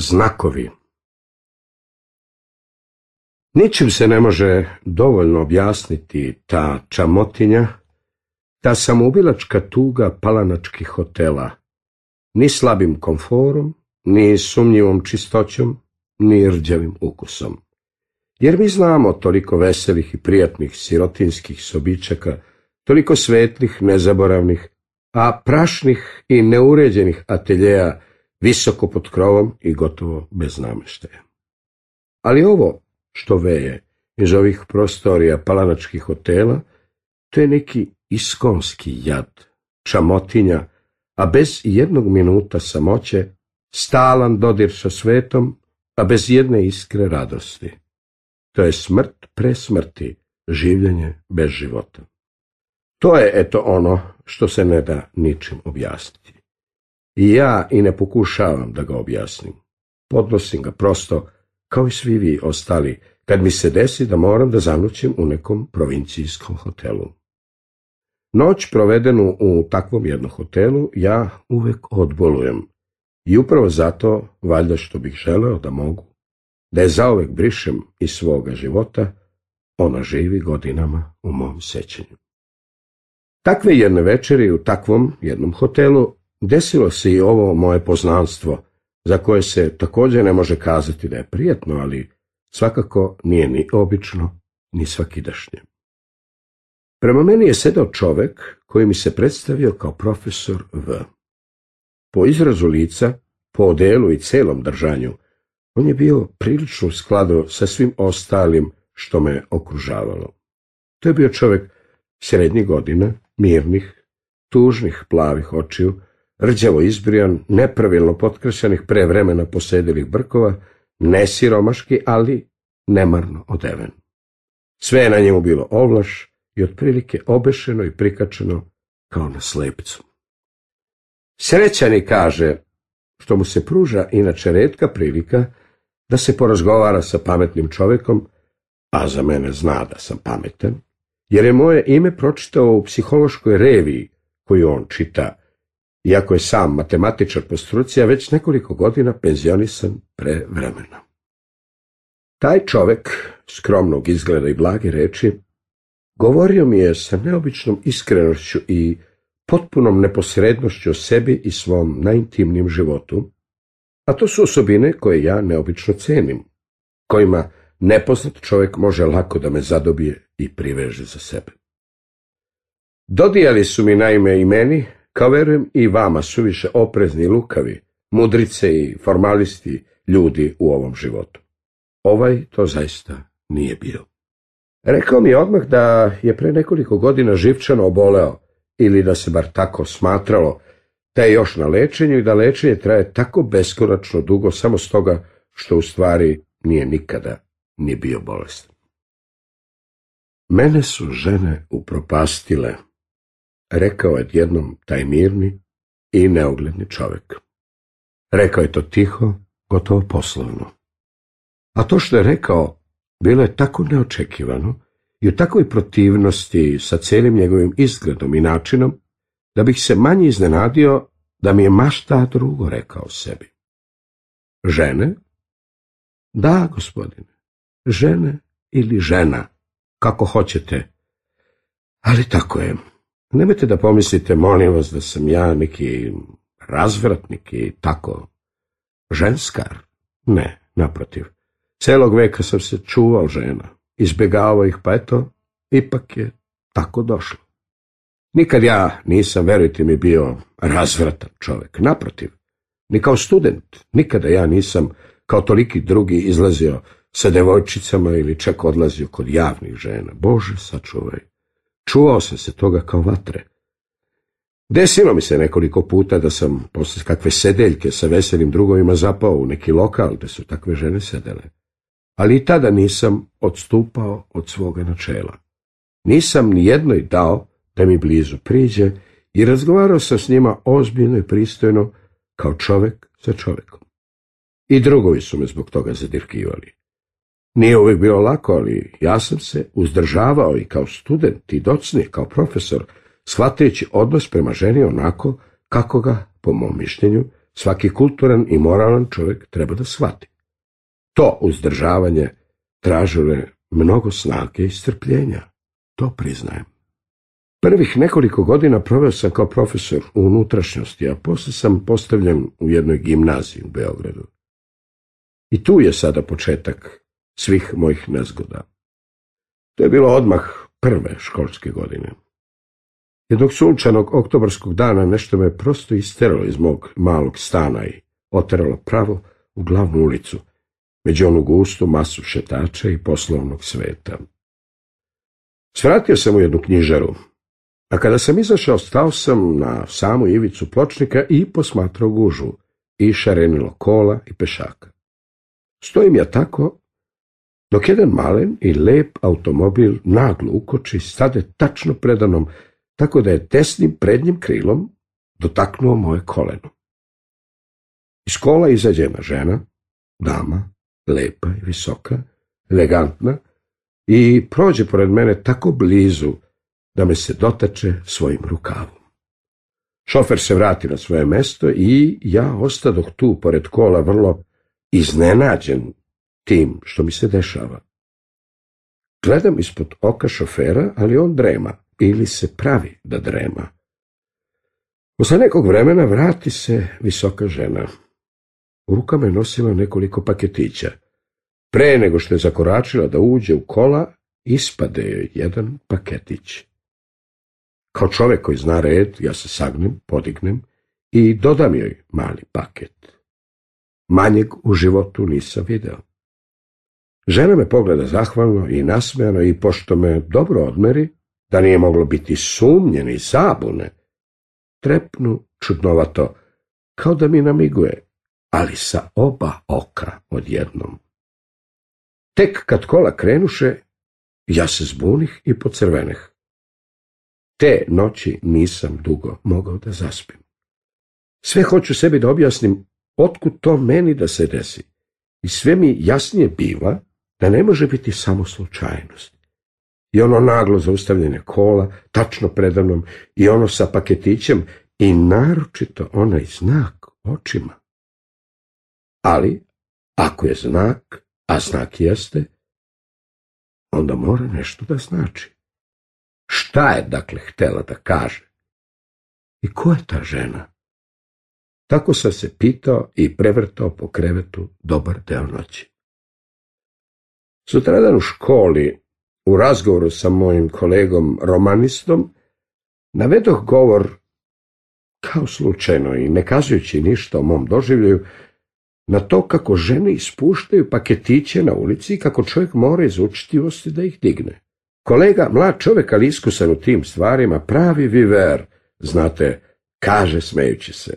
Znakovi. Ničim se ne može dovoljno objasniti ta čamotinja, ta samoubilačka tuga palanačkih hotela, ni slabim komforom, ni sumnjivom čistoćom, ni rđavim ukusom. Jer mi znamo toliko veselih i prijatnih sirotinskih sobičaka, toliko svetlih, nezaboravnih, a prašnih i neuređenih ateljeja visoko pod krovom i gotovo bez nameštaja. Ali ovo što veje iz ovih prostorija palanačkih hotela, to je neki iskonski jad, čamotinja, a bez jednog minuta samoće, stalan dodir sa svetom, a bez jedne iskre radosti. To je smrt pre smrti, življenje bez života. To je eto ono što se ne da ničim objasniti. I ja i ne pokušavam da ga objasnim. Podnosim ga prosto, kao i svi vi ostali, kad mi se desi da moram da zanućim u nekom provincijskom hotelu. Noć provedenu u takvom jednom hotelu ja uvek odbolujem. I upravo zato, valjda što bih želeo da mogu, da je zauvek brišem iz svoga života, ona živi godinama u mom sećanju. Takve jedne večeri u takvom jednom hotelu desilo se i ovo moje poznanstvo, za koje se također ne može kazati da je prijetno, ali svakako nije ni obično, ni svakidašnje. Prema meni je sedao čovek koji mi se predstavio kao profesor V. Po izrazu lica, po odelu i celom držanju, on je bio prilično u skladu sa svim ostalim što me okružavalo. To je bio čovek srednjih godina, mirnih, tužnih plavih očiju, rđavo izbrijan, nepravilno potkršanih pre vremena posedelih brkova, nesiromaški, ali nemarno odeven. Sve je na njemu bilo ovlaš i otprilike obešeno i prikačeno kao na slepcu. Srećani kaže, što mu se pruža inače redka prilika da se porazgovara sa pametnim čovjekom, a za mene zna da sam pametan, jer je moje ime pročitao u psihološkoj reviji koju on čita, iako je sam matematičar po struci, a već nekoliko godina penzionisan pre vremena. Taj čovek, skromnog izgleda i blage reči, govorio mi je sa neobičnom iskrenošću i potpunom neposrednošću o sebi i svom najintimnijem životu, a to su osobine koje ja neobično cenim, kojima nepoznat čovjek može lako da me zadobije i priveže za sebe. Dodijali su mi naime i meni, kao verujem i vama suviše oprezni i lukavi, mudrice i formalisti ljudi u ovom životu. Ovaj to zaista nije bio. Rekao mi je odmah da je pre nekoliko godina živčano oboleo, ili da se bar tako smatralo, da je još na lečenju i da lečenje traje tako beskonačno dugo samo stoga što u stvari nije nikada ni bio bolestan. Mene su žene upropastile, rekao je jednom taj mirni i neogledni čovjek. Rekao je to tiho, gotovo poslovno. A to što je rekao, bilo je tako neočekivano i u takvoj protivnosti sa cijelim njegovim izgledom i načinom, da bih se manje iznenadio da mi je mašta drugo rekao sebi. Žene? Da, gospodine, žene ili žena, kako hoćete. Ali tako je. Nemojte da pomislite, molim vas, da sam ja neki razvratnik i tako ženskar. Ne, naprotiv. Celog veka sam se čuvao žena, izbjegavao ih, pa eto, ipak je tako došlo. Nikad ja nisam, verujte mi, bio razvratan čovjek, naprotiv. Ni kao student, nikada ja nisam, kao toliki drugi, izlazio sa devojčicama ili čak odlazio kod javnih žena. Bože, sačuvaj. Čuvao sam se toga kao vatre. Desilo mi se nekoliko puta da sam posle kakve sedeljke sa veselim drugovima zapao u neki lokal gde su takve žene sedele ali i tada nisam odstupao od svoga načela. Nisam ni jednoj dao da mi blizu priđe i razgovarao sam s njima ozbiljno i pristojno kao čovjek sa čovjekom. I drugovi su me zbog toga zadirkivali. Nije uvijek bilo lako, ali ja sam se uzdržavao i kao student i docni, kao profesor, shvatajući odnos prema ženi onako kako ga, po mom mišljenju, svaki kulturan i moralan čovjek treba da shvati. To uzdržavanje tražilo je mnogo snage i strpljenja, to priznajem. Prvih nekoliko godina proveo sam kao profesor u unutrašnjosti, a poslije sam postavljen u jednoj gimnaziji u Beogradu. I tu je sada početak svih mojih nezgoda. To je bilo odmah prve školske godine. Jednog sunčanog oktobarskog dana nešto me prosto isteralo iz mog malog stana i oteralo pravo u glavnu ulicu, među onu gustu masu šetača i poslovnog sveta. Svratio sam u jednu knjižaru, a kada sam izašao stao sam na samu ivicu pločnika i posmatrao gužu i šarenilo kola i pešaka. Stojim ja tako, dok jedan malen i lep automobil naglo ukoči stade tačno predanom, tako da je desnim prednjim krilom dotaknuo moje koleno. Iz kola izađe jedna žena, dama, lepa i visoka, elegantna, i prođe pored mene tako blizu da me se dotače svojim rukavom. Šofer se vrati na svoje mesto i ja ostadoh tu pored kola vrlo iznenađen tim što mi se dešava. Gledam ispod oka šofera, ali on drema ili se pravi da drema. Posle nekog vremena vrati se visoka žena. U rukama je nosila nekoliko paketića. Pre nego što je zakoračila da uđe u kola, ispade joj jedan paketić. Kao čovjek koji zna red, ja se sagnem, podignem i dodam joj mali paket. Manjeg u životu nisam video. Žena me pogleda zahvalno i nasmejano i pošto me dobro odmeri, da nije moglo biti sumnje ni zabune, trepnu čudnovato, kao da mi namiguje, ali sa oba oka odjednom. Tek kad kola krenuše, ja se zbunih i pocrveneh. Te noći nisam dugo mogao da zaspim. Sve hoću sebi da objasnim otkud to meni da se desi. I sve mi jasnije biva da ne može biti samo slučajnost. I ono naglo zaustavljanje kola, tačno predavnom, i ono sa paketićem, i naročito onaj znak očima. Ali, ako je znak, a znak jeste, onda mora nešto da znači. Šta je, dakle, htela da kaže? I ko je ta žena? Tako sam se pitao i prevrtao po krevetu dobar deo noći. Sutradan u školi, u razgovoru sa mojim kolegom romanistom, navedoh govor kao slučajno i ne kazujući ništa o mom doživlju, na to kako žene ispuštaju paketiće na ulici i kako čovjek mora iz učitivosti da ih digne. Kolega, mlad čovjek, ali iskusan u tim stvarima, pravi viver, znate, kaže smejući se.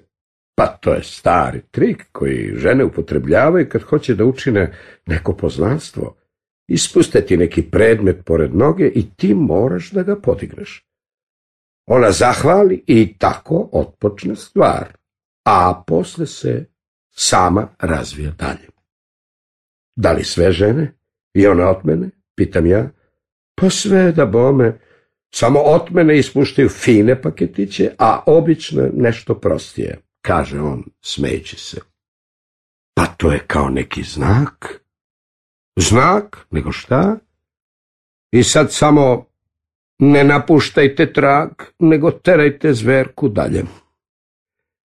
Pa to je stari trik koji žene upotrebljavaju kad hoće da učine neko poznanstvo. Ispuste ti neki predmet pored noge i ti moraš da ga podigneš. Ona zahvali i tako otpočne stvar, a posle se sama razvija dalje. Da li sve žene? I ona od mene? Pitam ja. Pa sve da bome, samo od mene ispuštaju fine paketiće, a obično nešto prostije, kaže on, smeći se. Pa to je kao neki znak. Znak, nego šta? I sad samo ne napuštajte trag, nego terajte zverku dalje.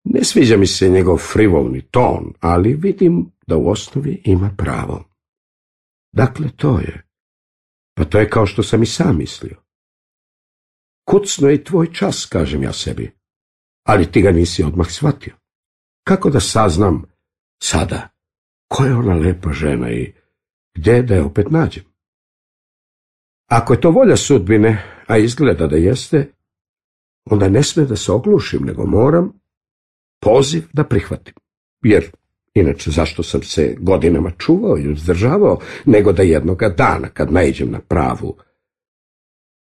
Ne sviđa mi se njegov frivolni ton, ali vidim da u osnovi ima pravo. Dakle, to je. Pa to je kao što sam i sam mislio. Kucno je i tvoj čas, kažem ja sebi. Ali ti ga nisi odmah shvatio. Kako da saznam sada ko je ona lepa žena i gdje da je opet nađem? Ako je to volja sudbine, a izgleda da jeste, onda ne sme da se oglušim, nego moram poziv da prihvatim. Jer, inače, zašto sam se godinama čuvao i uzdržavao, nego da jednoga dana, kad naiđem na pravu,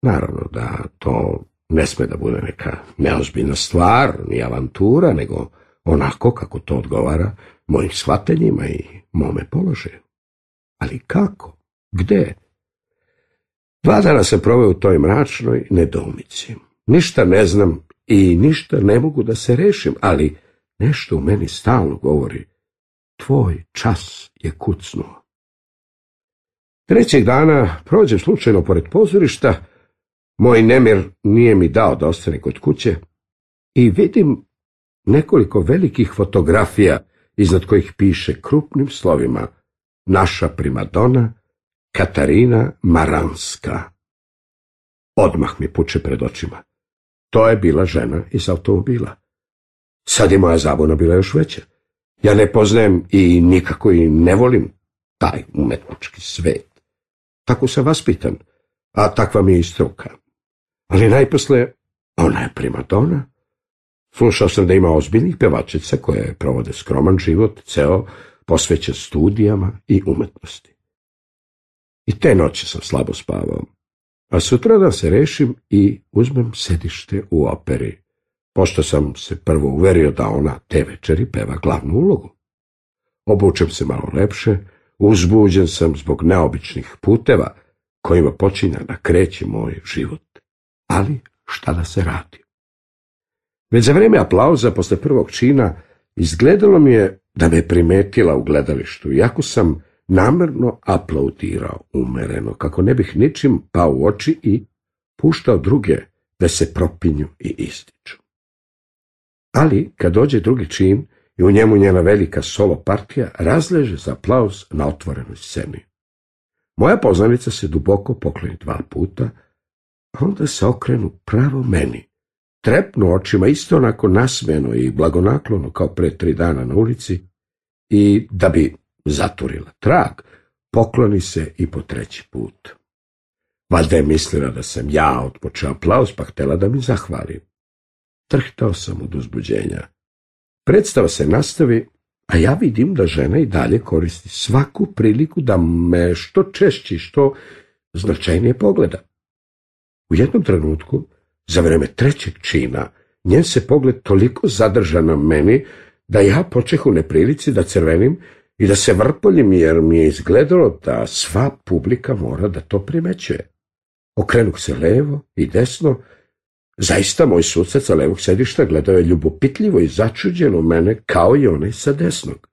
naravno da to ne sme da bude neka neozbiljna stvar, ni avantura, nego onako kako to odgovara mojim shvatanjima i mome položaju. Ali kako? Gde? Dva dana se proveo u toj mračnoj nedoumici. Ništa ne znam i ništa ne mogu da se rešim, ali nešto u meni stalno govori, tvoj čas je kucnuo. Trećeg dana prođem slučajno pored pozorišta, moj nemir nije mi dao da ostane kod kuće i vidim nekoliko velikih fotografija iznad kojih piše krupnim slovima naša primadona Katarina Maranska. Odmah mi puče pred očima. To je bila žena iz automobila. Sad je moja zabuna bila još veća. Ja ne poznajem i nikako i ne volim taj umetnički svet. Tako sam vaspitan, a takva mi je i struka. Ali najposle, ona je primadona. Slušao sam da ima ozbiljnih pevačica koje provode skroman život, ceo posvećen studijama i umetnosti. I te noći sam slabo spavao. A sutra da se rešim i uzmem sedište u operi, pošto sam se prvo uverio da ona te večeri peva glavnu ulogu. Obučem se malo lepše, uzbuđen sam zbog neobičnih puteva kojima počinja da kreće moj život. Ali šta da se radi? Već za vreme aplauza posle prvog čina izgledalo mi je da me primetila u gledalištu, iako sam namerno aplaudirao umereno, kako ne bih ničim pao u oči i puštao druge da se propinju i ističu. Ali, kad dođe drugi čin i u njemu njena velika solo partija, razleže za aplauz na otvorenoj sceni. Moja poznanica se duboko pokloni dva puta, a onda se okrenu pravo meni. Trepnu očima isto onako nasmeno i blagonaklono kao pre tri dana na ulici i da bi zaturila trag, pokloni se i po treći put. Valjda je mislila da sam ja otpočeo aplauz, pa htjela da mi zahvali. Trhtao sam od uzbuđenja. Predstava se nastavi, a ja vidim da žena i dalje koristi svaku priliku da me što češće što značajnije pogleda. U jednom trenutku, za vreme trećeg čina, njen se pogled toliko zadrža na meni, da ja počeh u neprilici da crvenim i da se vrpoljim jer mi je izgledalo da sva publika mora da to primećuje. Okrenuh se levo i desno, zaista moj sucac sa levog sedišta gledao je ljubopitljivo i začuđeno mene kao i onaj sa desnog.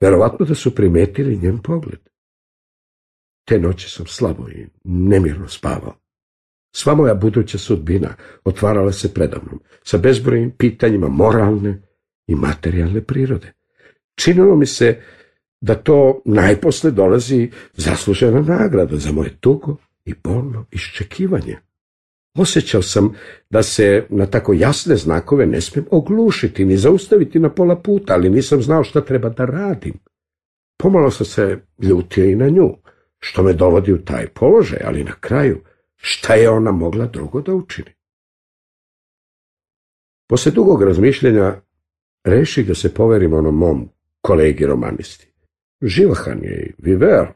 Verovatno da su primetili njen pogled. Te noći sam slabo i nemirno spavao. Sva moja buduća sudbina otvarala se predavnom, sa bezbrojnim pitanjima moralne i materijalne prirode. Činilo mi se da to najposle dolazi zaslužena nagrada za moje tugo i bolno iščekivanje. Osjećao sam da se na tako jasne znakove ne smijem oglušiti ni zaustaviti na pola puta, ali nisam znao šta treba da radim. Pomalo sam se ljutio i na nju, što me dovodi u taj položaj, ali na kraju šta je ona mogla drugo da učini? Posle dugog razmišljenja reši da se poverim onom mom kolegi romanisti. Živahan je i viver,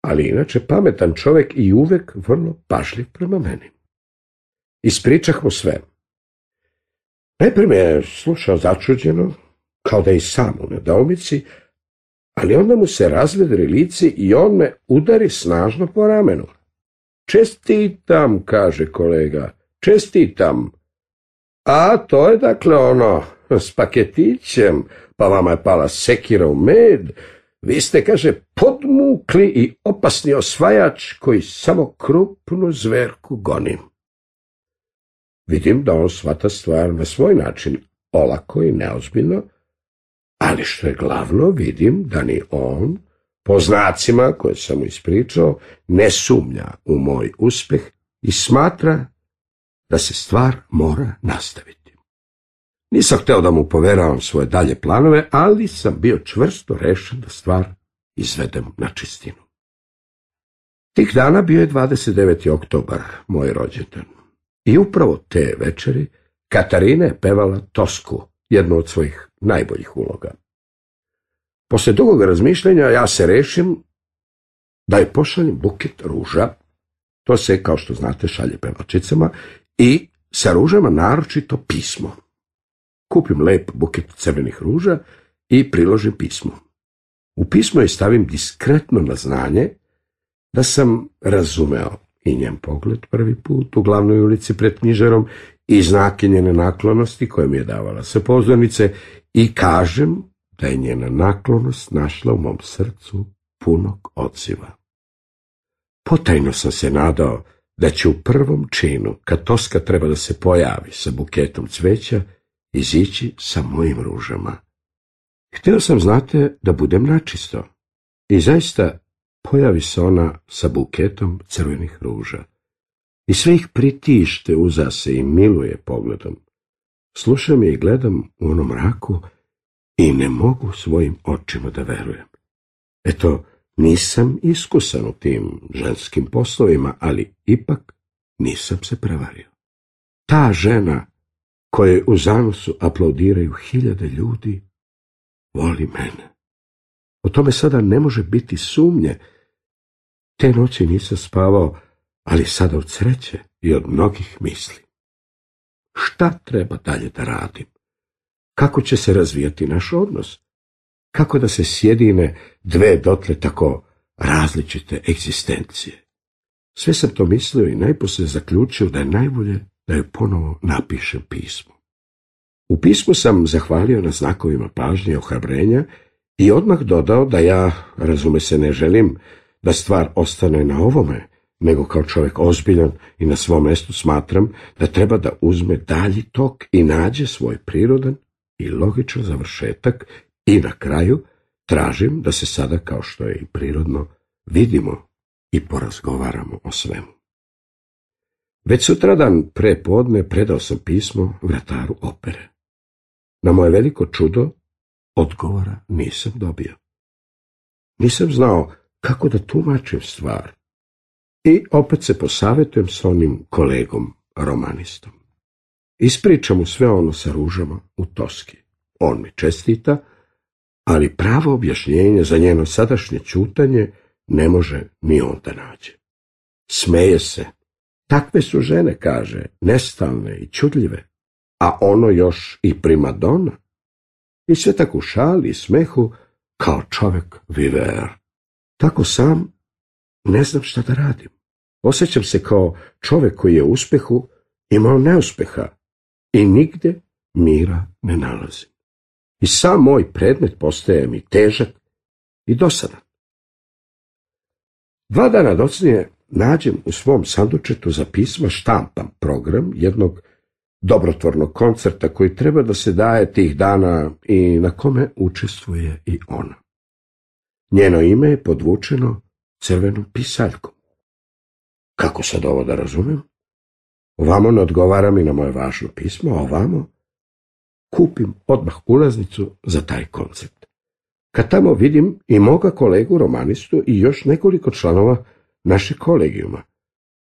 ali inače pametan čovjek i uvek vrlo pažljiv prema meni. Ispričah mu sve. Najprije je slušao začuđeno, kao da je i sam u nedaumici, ali onda mu se razvedri lici i on me udari snažno po ramenu. Čestitam, kaže kolega, čestitam. A to je dakle ono, s paketićem, pa vama je pala sekira u med, vi ste, kaže, podmukli i opasni osvajač koji samo krupnu zverku gonim. Vidim da on svata stvar na svoj način, olako i neozbiljno, ali što je glavno, vidim da ni on, po znacima koje sam mu ispričao, ne sumnja u moj uspeh i smatra da se stvar mora nastaviti. Nisam hteo da mu poveravam svoje dalje planove, ali sam bio čvrsto rešen da stvar izvedem na čistinu. Tih dana bio je 29. oktobar, moj rođendan. I upravo te večeri Katarina je pevala Tosku, jednu od svojih najboljih uloga. Posle dugog razmišljanja ja se rešim da je pošaljem buket ruža, to se, kao što znate, šalje pevačicama, i sa ružama naročito pismo kupim lep buket crvenih ruža i priložim pismo. U pismo je stavim diskretno na znanje da sam razumeo i njen pogled prvi put u glavnoj ulici pred knjižarom i znake njene naklonosti koje mi je davala sa pozornice i kažem da je njena naklonost našla u mom srcu punog odziva. Potajno sam se nadao da će u prvom činu, kad Toska treba da se pojavi sa buketom cveća, izići sa mojim ružama. Htio sam, znate, da budem načisto. I zaista pojavi se ona sa buketom crvenih ruža. I sve ih pritište uza se i miluje pogledom. Slušam je i gledam u onom mraku i ne mogu svojim očima da verujem. Eto, nisam iskusan u tim ženskim poslovima, ali ipak nisam se prevario. Ta žena koje u zanosu aplaudiraju hiljade ljudi, voli mene. O tome sada ne može biti sumnje. Te noći nisam spavao, ali sada od sreće i od mnogih misli. Šta treba dalje da radim? Kako će se razvijati naš odnos? Kako da se sjedine dve dotle tako različite egzistencije? Sve sam to mislio i najposlije zaključio da je najbolje da joj ponovo napišem pismo. U pismu sam zahvalio na znakovima pažnje i ohrabrenja i odmah dodao da ja, razume se, ne želim da stvar ostane na ovome, nego kao čovjek ozbiljan i na svom mjestu smatram da treba da uzme dalji tok i nađe svoj prirodan i logičan završetak i na kraju tražim da se sada, kao što je i prirodno, vidimo i porazgovaramo o svemu. Već sutradan pre podne predao sam pismo vrataru opere. Na moje veliko čudo, odgovora nisam dobio. Nisam znao kako da tumačim stvar. I opet se posavetujem s onim kolegom, romanistom. Ispričam mu sve ono sa ružama u Toski. On mi čestita, ali pravo objašnjenje za njeno sadašnje čutanje ne može ni on da nađe. Smeje se. Takve su žene, kaže, nestalne i čudljive, a ono još i primadona. I sve tako šali i smehu, kao čovjek viver. Tako sam ne znam šta da radim. Osjećam se kao čovjek koji je u uspjehu imao neuspeha i nigde mira ne nalazim. I sam moj predmet postaje mi težak i dosadan. Dva dana docnije nađem u svom sandučetu za pisma štampam program jednog dobrotvornog koncerta koji treba da se daje tih dana i na kome učestvuje i ona. Njeno ime je podvučeno crvenom pisaljkom. Kako sad ovo da razumem? Ovamo ne odgovara mi na moje važno pismo, a ovamo kupim odmah ulaznicu za taj koncert. Kad tamo vidim i moga kolegu romanistu i još nekoliko članova naše kolegijuma.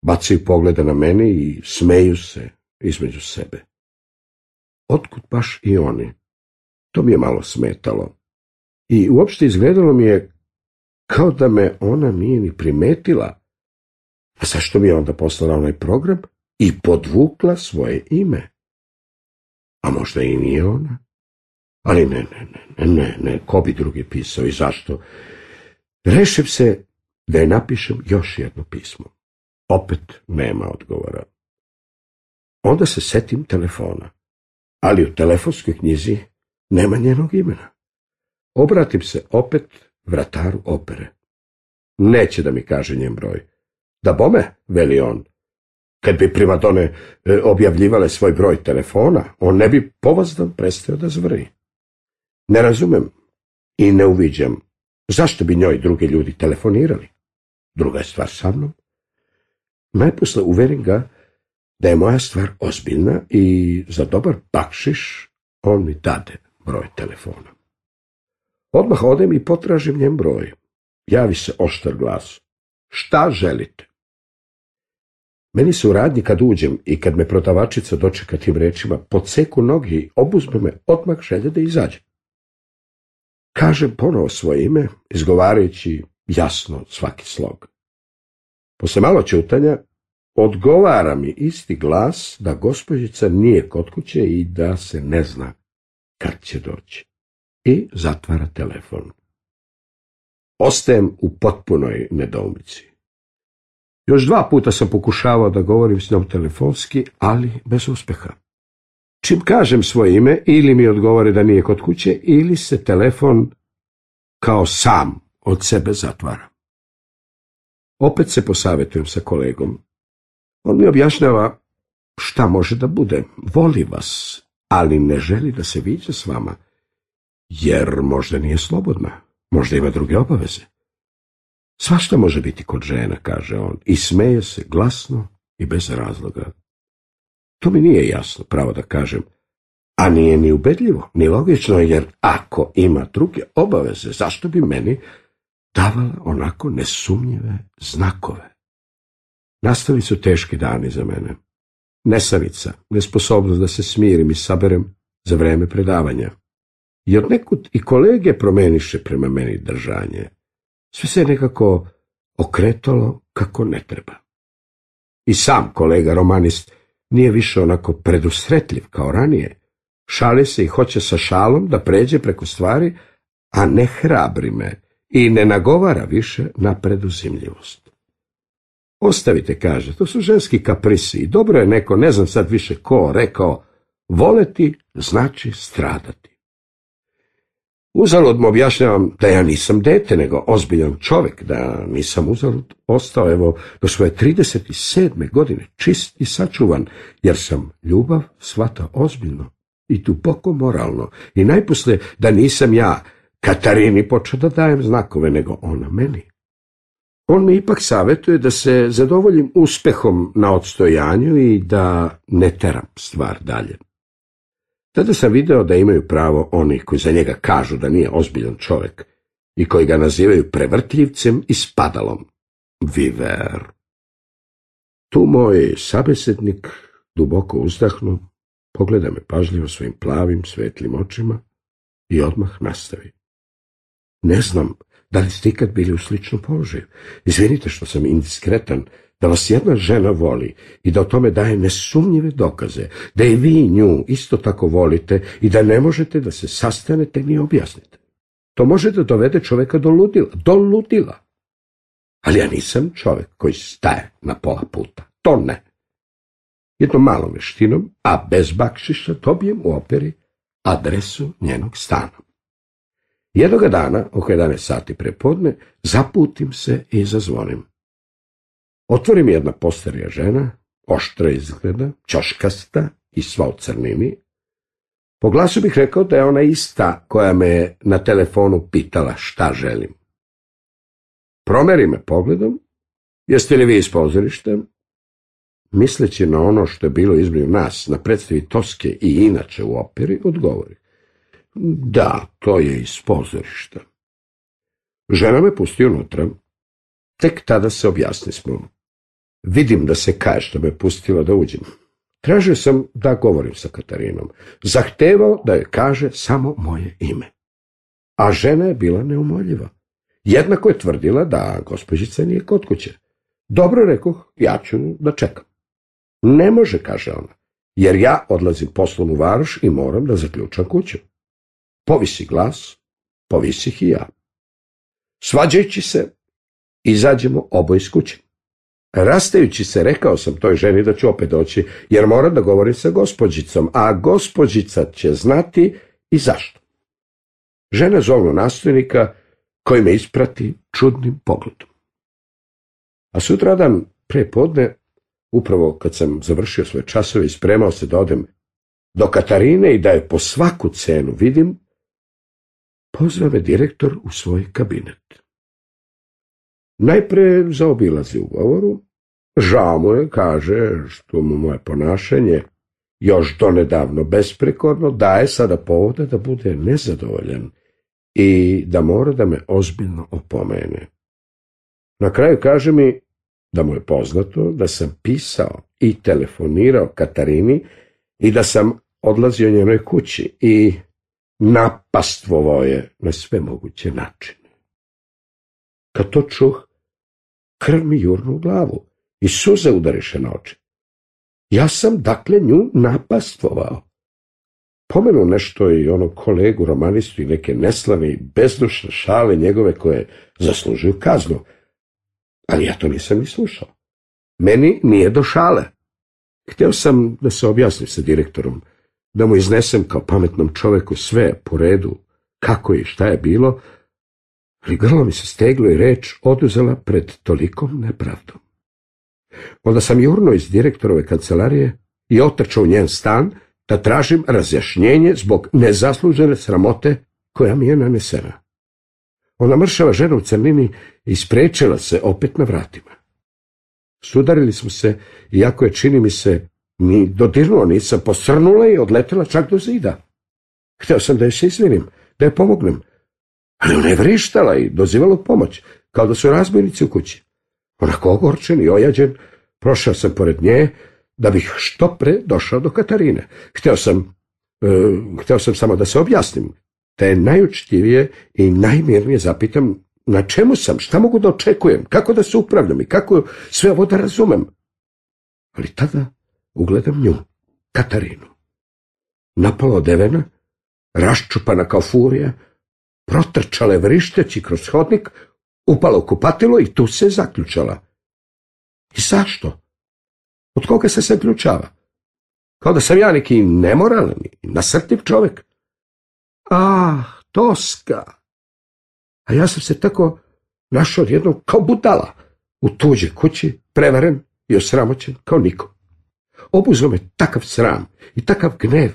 Bacaju pogleda na mene i smeju se između sebe. Otkud baš i oni? To mi je malo smetalo. I uopšte izgledalo mi je kao da me ona nije ni primetila. A zašto mi je onda poslala onaj program i podvukla svoje ime? A možda i nije ona? Ali ne, ne, ne, ne, ne, ko bi drugi pisao i zašto? Rešim se da je napišem još jedno pismo. Opet nema odgovora. Onda se setim telefona, ali u telefonskoj knjizi nema njenog imena. Obratim se opet vrataru opere. Neće da mi kaže njen broj. Da bome, veli on. Kad bi primadone e, objavljivale svoj broj telefona, on ne bi povazdan prestao da zvri. Ne razumem i ne uviđam zašto bi njoj drugi ljudi telefonirali. Druga je stvar sa mnom. Najposle uverim ga da je moja stvar ozbiljna i za dobar bakšiš on mi dade broj telefona. Odmah odem i potražim njen broj. Javi se oštar glas. Šta želite? Meni se u radnji kad uđem i kad me prodavačica dočeka tim rečima, podseku nogi i obuzme me odmah želje da izađe. Kažem ponovo svoje ime, izgovarajući jasno svaki slog. Posle malo čutanja odgovara mi isti glas da gospođica nije kod kuće i da se ne zna kad će doći. I zatvara telefon. Ostajem u potpunoj nedoumici. Još dva puta sam pokušavao da govorim s njom telefonski, ali bez uspjeha. Čim kažem svoje ime, ili mi odgovore da nije kod kuće, ili se telefon kao sam od sebe zatvara. Opet se posavjetujem sa kolegom. On mi objašnjava šta može da bude. Voli vas, ali ne želi da se viđe s vama, jer možda nije slobodna, možda ima druge obaveze. Svašta može biti kod žena, kaže on, i smeje se glasno i bez razloga. To mi nije jasno, pravo da kažem, a nije ni ubedljivo, ni logično, jer ako ima druge obaveze, zašto bi meni davala onako nesumnjive znakove? Nastali su teški dani za mene. Nesavica, nesposobnost da se smirim i saberem za vreme predavanja. Jer nekud i kolege promeniše prema meni držanje. Sve se nekako okretalo kako ne treba. I sam kolega romanist nije više onako predusretljiv kao ranije. Šali se i hoće sa šalom da pređe preko stvari, a ne hrabri me i ne nagovara više na preduzimljivost. Ostavite, kaže, to su ženski kaprisi i dobro je neko, ne znam sad više ko, rekao, voleti znači stradati. Uzalud mu objašnjavam da ja nisam dete, nego ozbiljan čovjek, da nisam uzalud ostao, evo, do svoje 37. godine, čist i sačuvan, jer sam ljubav svata ozbiljno i duboko moralno. I najposlije da nisam ja Katarini počeo da dajem znakove, nego ona meni. On mi ipak savjetuje da se zadovoljim uspehom na odstojanju i da ne teram stvar dalje. Tada sam video da imaju pravo oni koji za njega kažu da nije ozbiljan čovjek i koji ga nazivaju prevrtljivcem i spadalom. Viver. Tu moj sabesednik duboko uzdahnu, pogleda me pažljivo svojim plavim, svetlim očima i odmah nastavi. Ne znam da li ste ikad bili u sličnom položaju. Izvinite što sam indiskretan, da vas jedna žena voli i da o tome daje nesumnjive dokaze, da i vi nju isto tako volite i da ne možete da se sastanete ni objasnite. To može da dovede čoveka do ludila, do ludila. Ali ja nisam čovjek koji staje na pola puta. To ne. Jednom malom veštinom, a bez bakšiša, dobijem u operi adresu njenog stana. Jednoga dana, oko 11 sati prepodne, zaputim se i zazvonim. Otvori mi jedna posterija žena, oštra izgleda, čoškasta i sva u crnini. Po glasu bih rekao da je ona ista koja me na telefonu pitala šta želim. Promeri me pogledom, jeste li vi iz pozorišta? Misleći na ono što je bilo između nas na predstavi Toske i inače u operi, odgovori. Da, to je iz pozorišta. Žena me pusti unutra. Tek tada se objasni smo. Vidim da se kaže što me pustila da uđem. Tražio sam da govorim sa Katarinom. Zahtevao da joj kaže samo moje ime. A žena je bila neumoljiva. Jednako je tvrdila da gospođica nije kod kuće. Dobro rekoh, ja ću da čekam. Ne može, kaže ona, jer ja odlazim poslom u varoš i moram da zaključam kuću. Povisi glas, povisih i ja. Svađajući se, izađemo oboje iz kuće. Rastajući se, rekao sam toj ženi da ću opet doći, jer moram da govorim sa gospođicom, a gospođica će znati i zašto. Žena zovnu nastojnika koji me isprati čudnim pogledom. A sutradan pre podne, upravo kad sam završio svoje časove i spremao se da odem do Katarine i da je po svaku cenu vidim, pozva me direktor u svoj kabinet. Najpre zaobilazi u govoru, žao mu je, kaže, što mu moje ponašanje još donedavno besprekorno daje sada povoda da bude nezadovoljan i da mora da me ozbiljno opomene. Na kraju kaže mi da mu je poznato da sam pisao i telefonirao Katarini i da sam odlazio njenoj kući i napastvovao je na sve moguće načine. Kad to čuh, krv mi jurnu u glavu i suze udariše na oči. Ja sam dakle nju napastvovao. Pomenu nešto i onog kolegu romanistu i neke neslane i bezdušne šale njegove koje zaslužuju kaznu. Ali ja to nisam ni slušao. Meni nije do šale. Htio sam da se objasnim sa direktorom, da mu iznesem kao pametnom čoveku sve po redu, kako i šta je bilo, ali grlo mi se steglo i reč oduzela pred tolikom nepravdom. Onda sam jurno iz direktorove kancelarije i otrčao u njen stan da tražim razjašnjenje zbog nezaslužene sramote koja mi je nanesena. Ona mršava žena u crnini isprečila se opet na vratima. Sudarili smo se, iako je, čini mi se, ni dodirnuo, nisam posrnula i odletela čak do zida. Htio sam da joj se izvinim, da joj pomognem, ali ona je vrištala i dozivala pomoć, kao da su razbojnici u kući. Onako ogorčen i ojađen, prošao sam pored nje, da bih što pre došao do Katarine. Htio sam, e, htio sam samo da se objasnim, te najučtivije i najmirnije zapitam na čemu sam, šta mogu da očekujem, kako da se upravljam i kako sve ovo da razumem. Ali tada ugledam nju, Katarinu. Napala devena, raščupana kao furija, protrčale vrišteći kroz hodnik, upala u kupatilo i tu se zaključala. I zašto? Od koga se zaključava? Kao da sam ja neki nemoralan i nasrtiv čovjek. Ah, Toska! A ja sam se tako našao odjednom kao budala u tuđe kući, prevaren i osramoćen kao niko. Obuzo me takav sram i takav gnev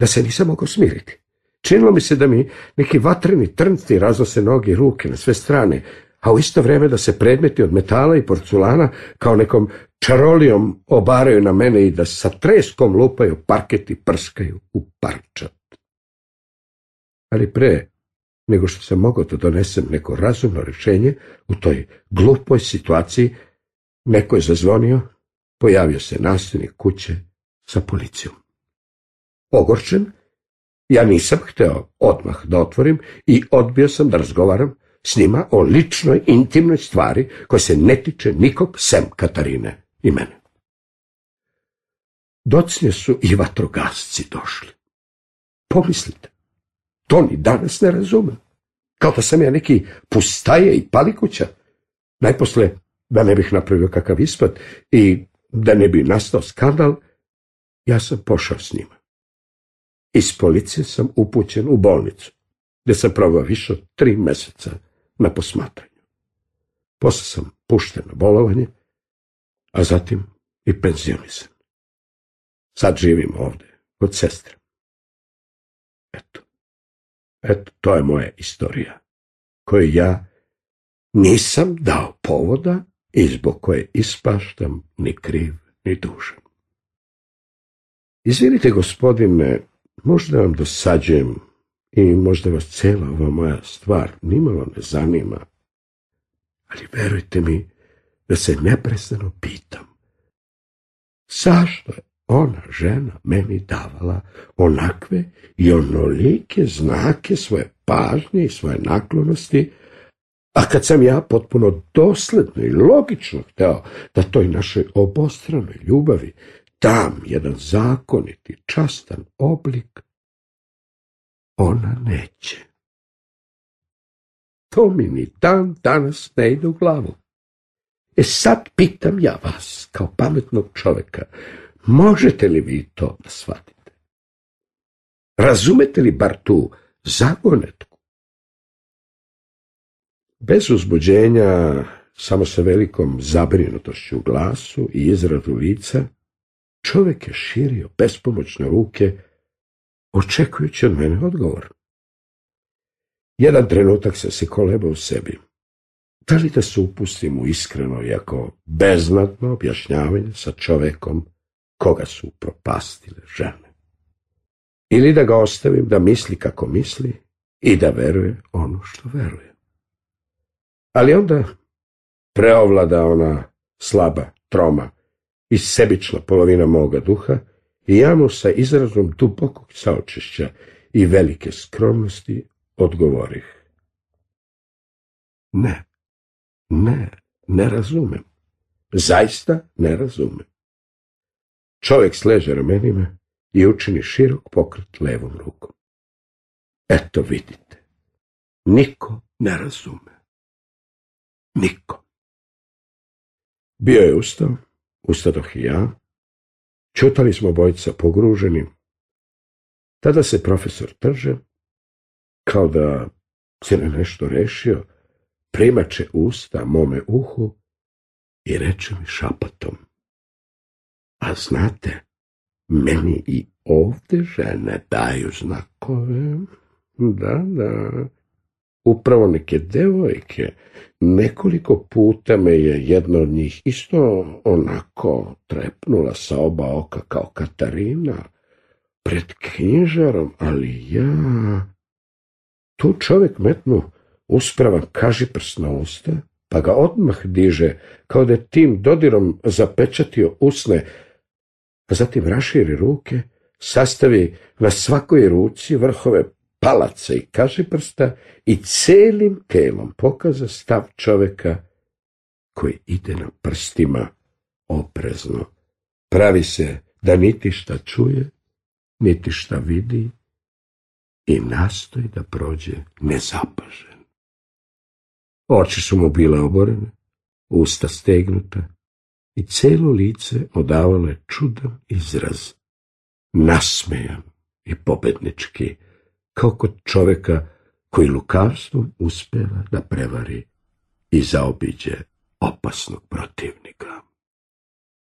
da se nisam mogao smiriti. Činilo mi se da mi neki vatreni trnci raznose noge i ruke na sve strane, a u isto vrijeme da se predmeti od metala i porculana kao nekom čarolijom obaraju na mene i da sa treskom lupaju parket i prskaju u parčat. Ali pre nego što sam mogao da donesem neko razumno rješenje u toj glupoj situaciji, neko je zazvonio, pojavio se nasljednik kuće sa policijom. Ogorčen, ja nisam hteo odmah da otvorim i odbio sam da razgovaram s njima o ličnoj, intimnoj stvari koja se ne tiče nikog sem Katarine i mene. Docnje su i vatrogasci došli. Pomislite, to ni danas ne razumem. Kao da sam ja neki pustaje i palikuća. Najposle, da ne bih napravio kakav ispad i da ne bi nastao skandal, ja sam pošao s njima. Iz policije sam upućen u bolnicu, gdje sam provao više od tri mjeseca na posmatranju. Posle sam pušten na bolovanje, a zatim i penzionisan. Sad živim ovdje, kod sestre. Eto. Eto, to je moja istorija, koju ja nisam dao povoda i zbog koje ispaštam ni kriv, ni dužan. Izvinite, gospodine, možda vam dosađujem i možda vas cijela ova moja stvar nimalo ne zanima, ali verujte mi da se neprestano pitam. Zašto je ona žena meni davala onakve i onolike znake svoje pažnje i svoje naklonosti, a kad sam ja potpuno dosledno i logično hteo da toj našoj obostranoj ljubavi dam jedan zakoniti, častan oblik, ona neće. To mi ni dan danas ne ide u glavu. E sad pitam ja vas, kao pametnog čovjeka, Možete li vi to da shvatite? Razumete li bar tu zagonetku? Bez uzbuđenja, samo sa velikom zabrinutošću u glasu i izradu lica, čovjek je širio bespomoćne ruke, očekujući od mene odgovor. Jedan trenutak se se koleba u sebi. Da li da se upustim u iskreno, iako beznatno objašnjavanje sa čovjekom koga su propastile žene. Ili da ga ostavim da misli kako misli i da veruje ono što veruje. Ali onda preovlada ona slaba, troma i sebična polovina moga duha i ja mu sa izrazom dubokog saočešća i velike skromnosti odgovorih. Ne, ne, ne razumem. Zaista ne razumem. Čovjek sleže ramenima i učini širok pokret levom rukom. Eto vidite, niko ne razume. Niko. Bio je ustao, ustadoh i ja. Čutali smo bojica pogruženi. Tada se profesor trže, kao da se ne nešto rešio, primače usta mome uhu i reče mi šapatom. A znate, meni i ovde žene daju znakove. Da, da. Upravo neke devojke. Nekoliko puta me je jedna od njih isto onako trepnula sa oba oka kao Katarina pred knjižarom, ali ja... Tu čovjek metnu uspravan kaži prst na usta, pa ga odmah diže, kao da je tim dodirom zapečatio usne, a zatim raširi ruke, sastavi na svakoj ruci vrhove palaca i kaži prsta i celim telom pokaza stav čovjeka koji ide na prstima oprezno. Pravi se da niti šta čuje, niti šta vidi i nastoji da prođe nezapažen. Oči su mu bile oborene, usta stegnuta i celo lice odavalo čudan izraz, nasmejan i pobednički, kao kod čoveka koji lukavstvom uspeva da prevari i zaobiđe opasnog protivnika.